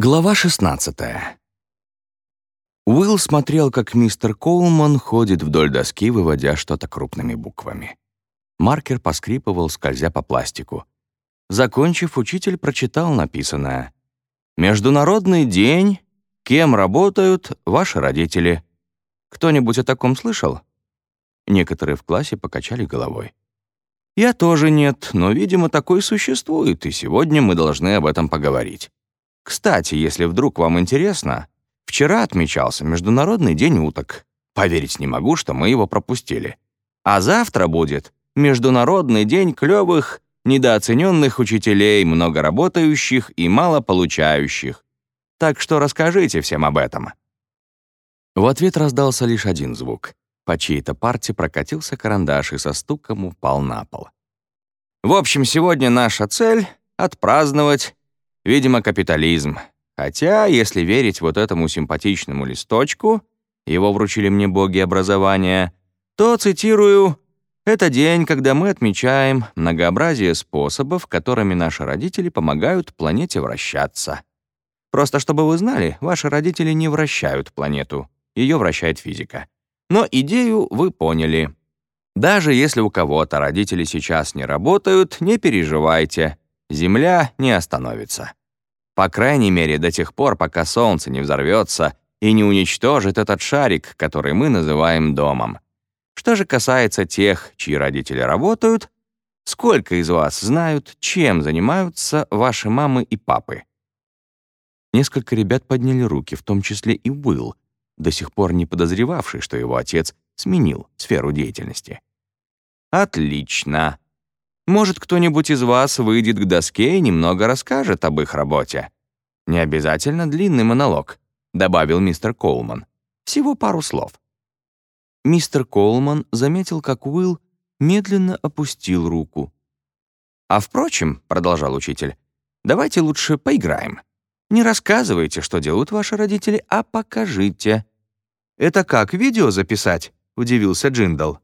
Глава 16 Уилл смотрел, как мистер Коулман ходит вдоль доски, выводя что-то крупными буквами. Маркер поскрипывал, скользя по пластику. Закончив, учитель прочитал написанное. «Международный день. Кем работают ваши родители?» Кто-нибудь о таком слышал? Некоторые в классе покачали головой. «Я тоже нет, но, видимо, такой существует, и сегодня мы должны об этом поговорить. Кстати, если вдруг вам интересно, вчера отмечался Международный день уток. Поверить не могу, что мы его пропустили. А завтра будет Международный день клёвых, недооцененных учителей, много работающих и мало получающих. Так что расскажите всем об этом». В ответ раздался лишь один звук. По чьей-то парте прокатился карандаш и со стуком упал на пол. «В общем, сегодня наша цель — отпраздновать Видимо, капитализм. Хотя, если верить вот этому симпатичному листочку, его вручили мне боги образования, то, цитирую, «Это день, когда мы отмечаем многообразие способов, которыми наши родители помогают планете вращаться». Просто чтобы вы знали, ваши родители не вращают планету, ее вращает физика. Но идею вы поняли. Даже если у кого-то родители сейчас не работают, не переживайте, Земля не остановится. По крайней мере, до тех пор, пока Солнце не взорвется и не уничтожит этот шарик, который мы называем домом. Что же касается тех, чьи родители работают, сколько из вас знают, чем занимаются ваши мамы и папы? Несколько ребят подняли руки, в том числе и Уилл, до сих пор не подозревавший, что его отец сменил сферу деятельности. Отлично. Может, кто-нибудь из вас выйдет к доске и немного расскажет об их работе. Не обязательно длинный монолог, добавил мистер Коулман. Всего пару слов. Мистер Коулман заметил, как Уилл медленно опустил руку. «А впрочем», — продолжал учитель, — «давайте лучше поиграем. Не рассказывайте, что делают ваши родители, а покажите». «Это как, видео записать?» — удивился Джиндал.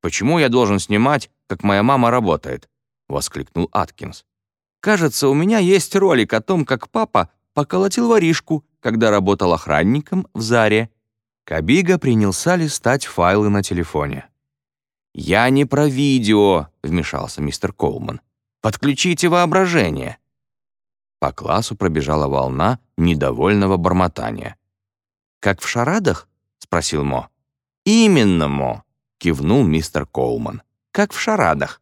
«Почему я должен снимать, как моя мама работает?» — воскликнул Аткинс. «Кажется, у меня есть ролик о том, как папа поколотил воришку, когда работал охранником в Заре». Кабига принялся листать файлы на телефоне. «Я не про видео», — вмешался мистер Колман. «Подключите воображение». По классу пробежала волна недовольного бормотания. «Как в шарадах?» — спросил Мо. «Именно, Мо кивнул мистер Коулман. «Как в шарадах».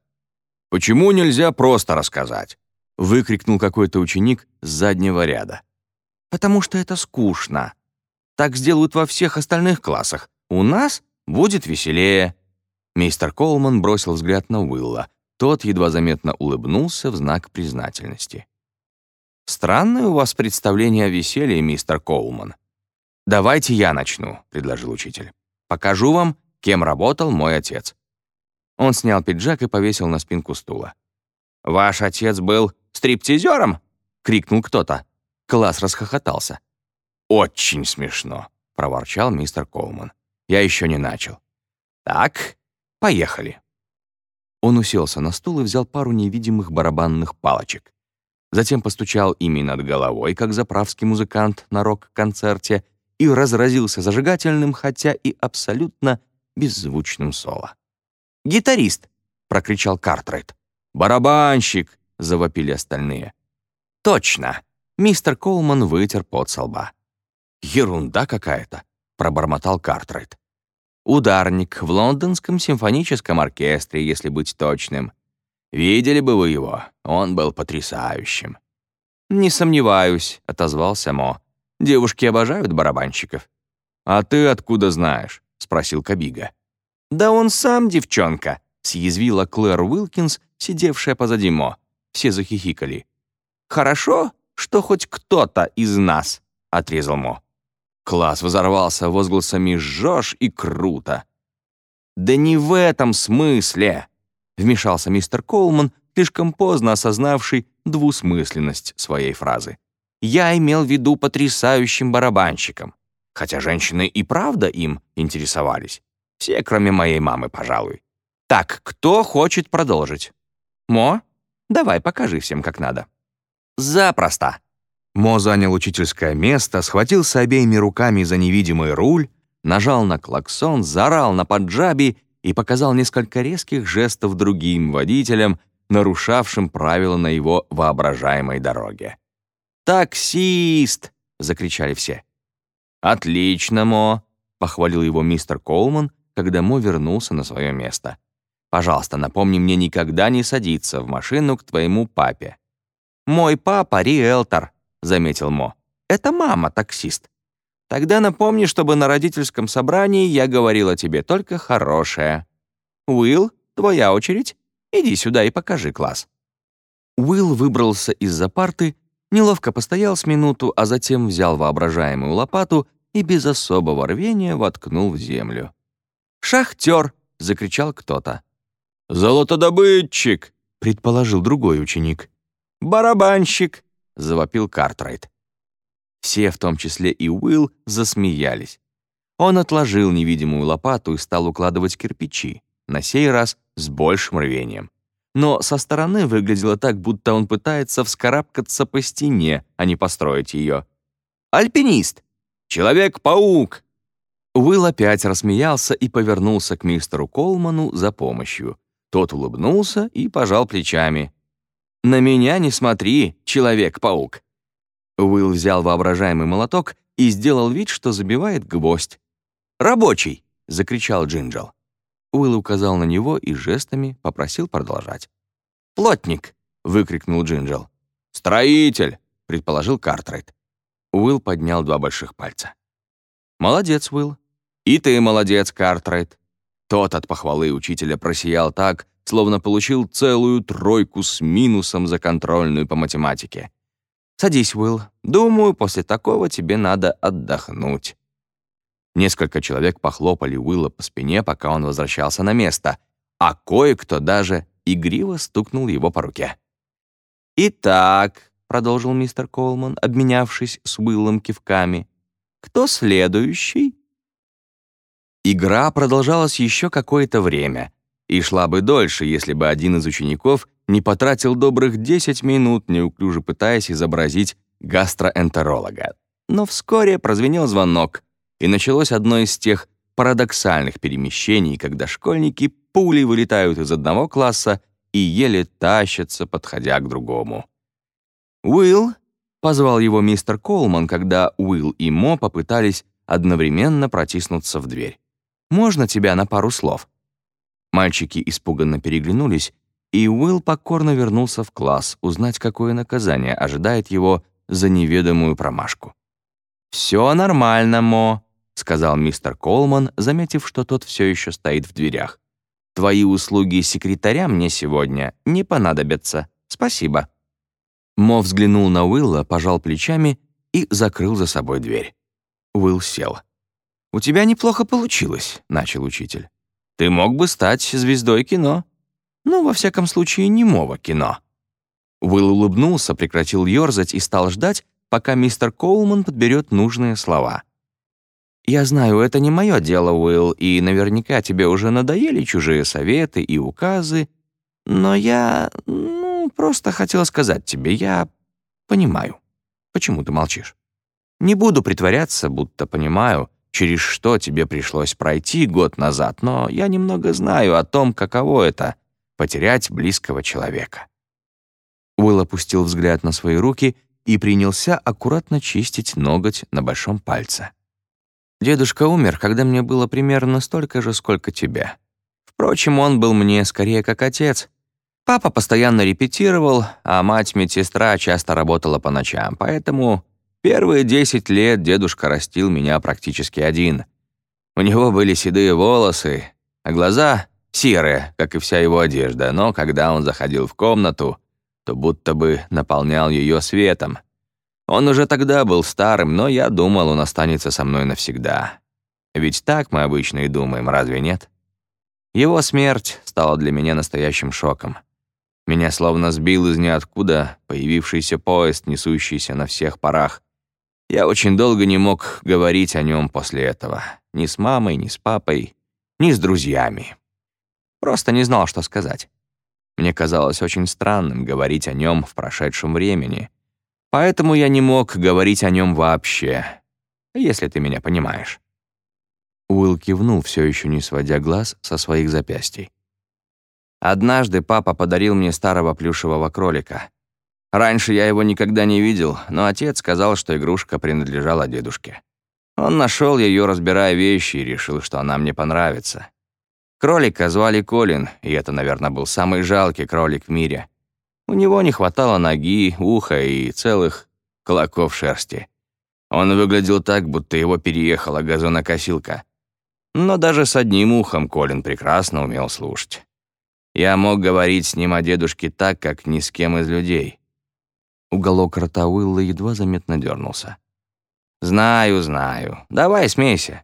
«Почему нельзя просто рассказать?» — выкрикнул какой-то ученик с заднего ряда. «Потому что это скучно. Так сделают во всех остальных классах. У нас будет веселее». Мистер Коулман бросил взгляд на Уилла. Тот едва заметно улыбнулся в знак признательности. «Странное у вас представление о веселье, мистер Коулман». «Давайте я начну», — предложил учитель. «Покажу вам, кем работал мой отец. Он снял пиджак и повесил на спинку стула. «Ваш отец был стриптизером?» — крикнул кто-то. Класс расхохотался. «Очень смешно», — проворчал мистер Коуман. «Я еще не начал». «Так, поехали». Он уселся на стул и взял пару невидимых барабанных палочек. Затем постучал ими над головой, как заправский музыкант на рок-концерте, и разразился зажигательным, хотя и абсолютно беззвучным соло. «Гитарист!» — прокричал Картрайт. «Барабанщик!» — завопили остальные. «Точно!» — мистер Колман вытер пот со лба. «Ерунда какая-то!» — пробормотал Картрайт. «Ударник в лондонском симфоническом оркестре, если быть точным. Видели бы вы его, он был потрясающим». «Не сомневаюсь», — отозвался Мо. «Девушки обожают барабанщиков». «А ты откуда знаешь?» — спросил Кабига. «Да он сам девчонка», — съязвила Клэр Уилкинс, сидевшая позади Мо. Все захихикали. «Хорошо, что хоть кто-то из нас», — отрезал Мо. Класс взорвался возгласами «Жжешь и круто». «Да не в этом смысле», — вмешался мистер Коулман, слишком поздно осознавший двусмысленность своей фразы. «Я имел в виду потрясающим барабанщиком хотя женщины и правда им интересовались. Все, кроме моей мамы, пожалуй. Так, кто хочет продолжить? Мо, давай покажи всем, как надо. Запросто. Мо занял учительское место, схватился обеими руками за невидимый руль, нажал на клаксон, заорал на поджаби и показал несколько резких жестов другим водителям, нарушавшим правила на его воображаемой дороге. «Таксист!» — закричали все. «Отлично, Мо!» — похвалил его мистер Колман, когда Мо вернулся на свое место. «Пожалуйста, напомни мне никогда не садиться в машину к твоему папе». «Мой папа — риэлтор», — заметил Мо. «Это мама таксист. Тогда напомни, чтобы на родительском собрании я говорила тебе только хорошее. Уилл, твоя очередь. Иди сюда и покажи класс». Уилл выбрался из-за парты, неловко постоял с минуту, а затем взял воображаемую лопату и без особого рвения воткнул в землю. «Шахтер!» — закричал кто-то. «Золотодобытчик!» — предположил другой ученик. «Барабанщик!» — завопил Картрайт. Все, в том числе и Уилл, засмеялись. Он отложил невидимую лопату и стал укладывать кирпичи, на сей раз с большим рвением. Но со стороны выглядело так, будто он пытается вскарабкаться по стене, а не построить ее. «Альпинист! Человек-паук!» Уилл опять рассмеялся и повернулся к мистеру Колману за помощью. Тот улыбнулся и пожал плечами. «На меня не смотри, Человек-паук!» Уилл взял воображаемый молоток и сделал вид, что забивает гвоздь. «Рабочий!» — закричал Джинджал. Уилл указал на него и жестами попросил продолжать. «Плотник!» — выкрикнул Джинджал. «Строитель!» — предположил Картрайт. Уилл поднял два больших пальца. «Молодец, Уилл. И ты молодец, Картрайт». Тот от похвалы учителя просиял так, словно получил целую тройку с минусом за контрольную по математике. «Садись, Уилл. Думаю, после такого тебе надо отдохнуть». Несколько человек похлопали Уилла по спине, пока он возвращался на место, а кое-кто даже игриво стукнул его по руке. «Итак», — продолжил мистер Колман, обменявшись с Уиллом кивками, «кто следующий?» Игра продолжалась еще какое-то время и шла бы дольше, если бы один из учеников не потратил добрых 10 минут, неуклюже пытаясь изобразить гастроэнтеролога. Но вскоре прозвенел звонок, и началось одно из тех парадоксальных перемещений, когда школьники пулей вылетают из одного класса и еле тащатся, подходя к другому. «Уилл», — позвал его мистер Колман, когда Уилл и Мо попытались одновременно протиснуться в дверь. «Можно тебя на пару слов?» Мальчики испуганно переглянулись, и Уилл покорно вернулся в класс узнать, какое наказание ожидает его за неведомую промашку. «Все нормально, Мо», — сказал мистер Колман, заметив, что тот все еще стоит в дверях. «Твои услуги секретаря мне сегодня не понадобятся. Спасибо». Мо взглянул на Уилла, пожал плечами и закрыл за собой дверь. Уилл сел. «У тебя неплохо получилось», — начал учитель. «Ты мог бы стать звездой кино». Ну, во всяком случае, немого кино. Уилл улыбнулся, прекратил ёрзать и стал ждать, пока мистер Коулман подберет нужные слова. «Я знаю, это не мое дело, Уилл, и наверняка тебе уже надоели чужие советы и указы, но я, просто хотел сказать тебе, я понимаю, почему ты молчишь. Не буду притворяться, будто понимаю, через что тебе пришлось пройти год назад, но я немного знаю о том, каково это потерять близкого человека. Уилл опустил взгляд на свои руки и принялся аккуратно чистить ноготь на большом пальце. «Дедушка умер, когда мне было примерно столько же, сколько тебе. Впрочем, он был мне скорее как отец. Папа постоянно репетировал, а мать-медсестра часто работала по ночам, поэтому первые десять лет дедушка растил меня практически один. У него были седые волосы, а глаза серая, как и вся его одежда, но когда он заходил в комнату, то будто бы наполнял ее светом. Он уже тогда был старым, но я думал, он останется со мной навсегда. Ведь так мы обычно и думаем, разве нет? Его смерть стала для меня настоящим шоком. Меня словно сбил из ниоткуда появившийся поезд, несущийся на всех парах. Я очень долго не мог говорить о нем после этого. Ни с мамой, ни с папой, ни с друзьями. Просто не знал, что сказать. Мне казалось очень странным говорить о нем в прошедшем времени. Поэтому я не мог говорить о нем вообще, если ты меня понимаешь». Уилл кивнул, все еще не сводя глаз со своих запястий. «Однажды папа подарил мне старого плюшевого кролика. Раньше я его никогда не видел, но отец сказал, что игрушка принадлежала дедушке. Он нашел ее, разбирая вещи, и решил, что она мне понравится. Кролика звали Колин, и это, наверное, был самый жалкий кролик в мире. У него не хватало ноги, уха и целых клоков шерсти. Он выглядел так, будто его переехала газонокосилка. Но даже с одним ухом Колин прекрасно умел слушать. Я мог говорить с ним о дедушке так, как ни с кем из людей. Уголок рта Уилла едва заметно дернулся. «Знаю, знаю. Давай смейся.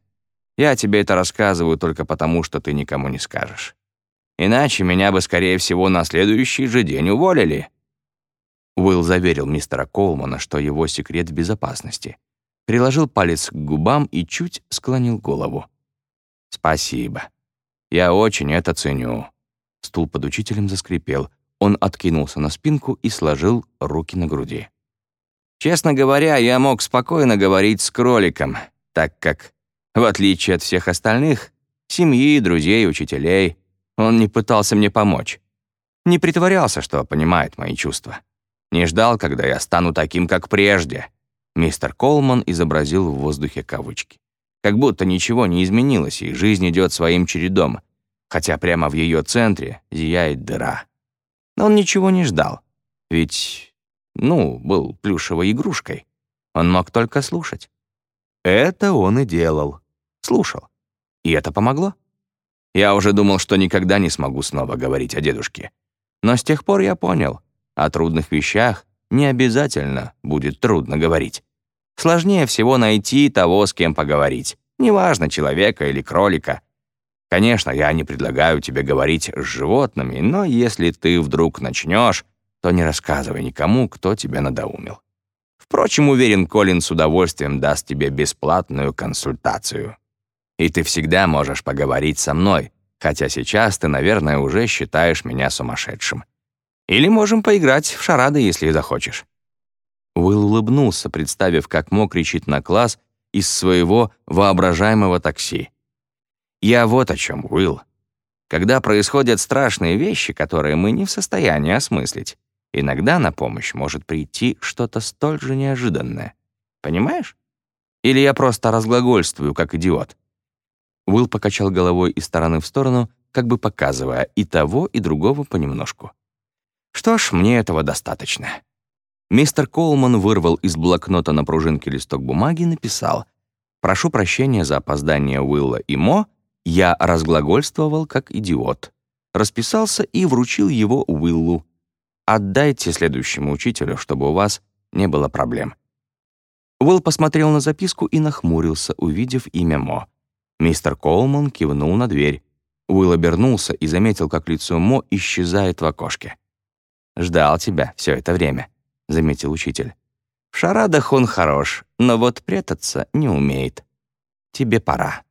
Я тебе это рассказываю только потому, что ты никому не скажешь. Иначе меня бы, скорее всего, на следующий же день уволили». Уилл заверил мистера Колмана, что его секрет в безопасности. Приложил палец к губам и чуть склонил голову. «Спасибо. Я очень это ценю». Стул под учителем заскрипел. Он откинулся на спинку и сложил руки на груди. Честно говоря, я мог спокойно говорить с кроликом, так как, в отличие от всех остальных, семьи, друзей, учителей, он не пытался мне помочь. Не притворялся, что понимает мои чувства. Не ждал, когда я стану таким, как прежде. Мистер Колман изобразил в воздухе кавычки. Как будто ничего не изменилось, и жизнь идет своим чередом, хотя прямо в ее центре зияет дыра. Но он ничего не ждал. Ведь, ну, был плюшевой игрушкой. Он мог только слушать. Это он и делал. Слушал. И это помогло. Я уже думал, что никогда не смогу снова говорить о дедушке. Но с тех пор я понял, о трудных вещах не обязательно будет трудно говорить. Сложнее всего найти того, с кем поговорить. Неважно, человека или кролика. Конечно, я не предлагаю тебе говорить с животными, но если ты вдруг начнешь, то не рассказывай никому, кто тебя надоумил. Впрочем, уверен, Колин с удовольствием даст тебе бесплатную консультацию. И ты всегда можешь поговорить со мной, хотя сейчас ты, наверное, уже считаешь меня сумасшедшим. Или можем поиграть в шарады, если захочешь». Уилл улыбнулся, представив, как мог кричить на класс из своего воображаемого такси. Я вот о чем, Уилл. Когда происходят страшные вещи, которые мы не в состоянии осмыслить, иногда на помощь может прийти что-то столь же неожиданное. Понимаешь? Или я просто разглагольствую, как идиот?» Уилл покачал головой из стороны в сторону, как бы показывая и того, и другого понемножку. «Что ж, мне этого достаточно». Мистер Колман вырвал из блокнота на пружинке листок бумаги и написал «Прошу прощения за опоздание Уилла и Мо, я разглагольствовал как идиот. Расписался и вручил его Уиллу. Отдайте следующему учителю, чтобы у вас не было проблем. Уилл посмотрел на записку и нахмурился, увидев имя Мо. Мистер Колман кивнул на дверь. Уилл обернулся и заметил, как лицо Мо исчезает в окошке. «Ждал тебя все это время», — заметил учитель. «В шарадах он хорош, но вот прятаться не умеет. Тебе пора».